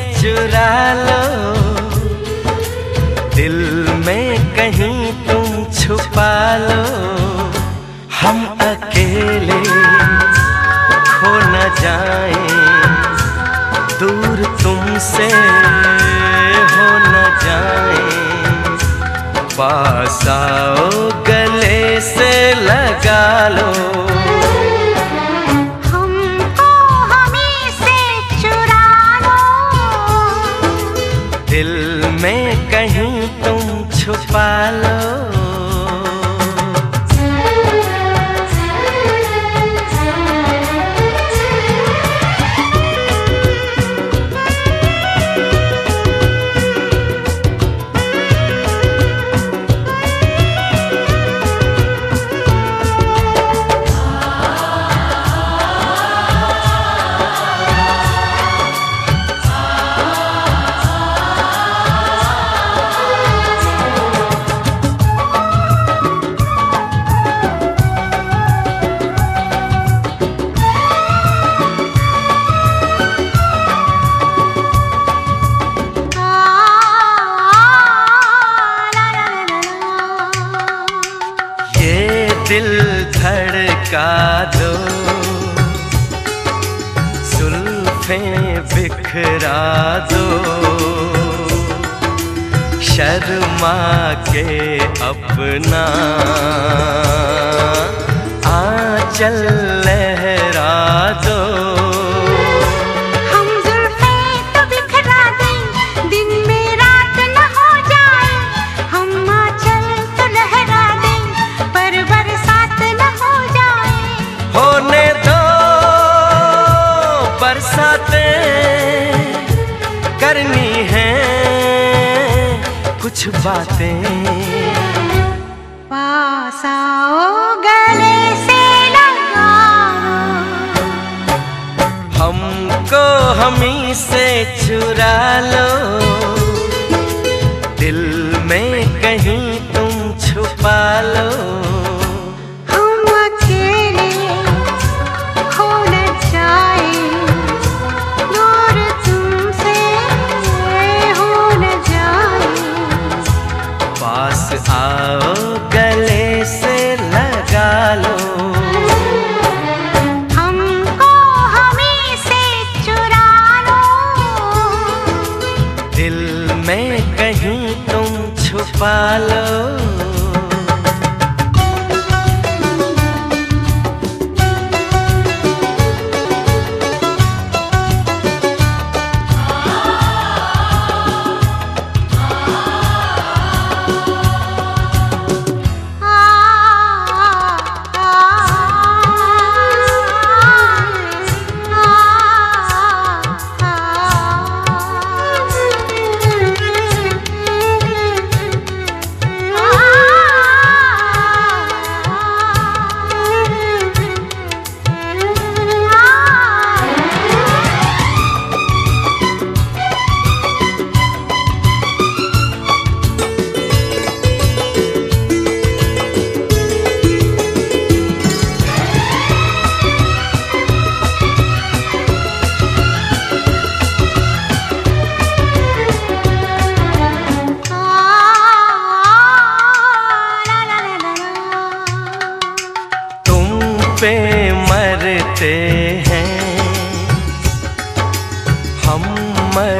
चुरा लो। दिल में कहीं तुम छुपा लो। हम अकेले खो न जाए। दूर तुमसे हो न जाए। पास आओ, गले से लगा लो। में कहीं तुम छुपा लो। धड़का दो। सुल्फे बिखरा दो। शर्मा के अपना। आंचल कुछ बातें। पास आओ गले से लगा हमको हमी से चुरा लो। छुपा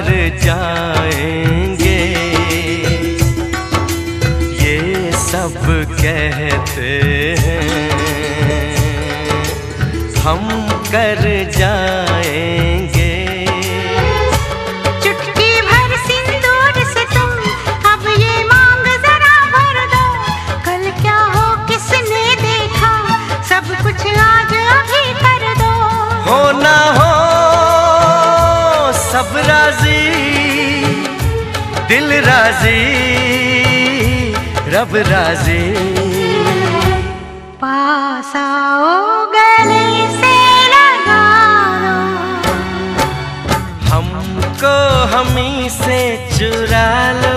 मर जाएँगे। ये सब कहते हैं हम कर जाएँगे। चुटकी भर सिंदूर से तुम अब ये मांग जरा भर दो। कल क्या हो किसने देखा? सब कुछ आज अभी कर दो। हो ना हो सब राज़ी दिल राज़ी रब राज़ी। पास आओ गले से हमको हमी से चुरा लो।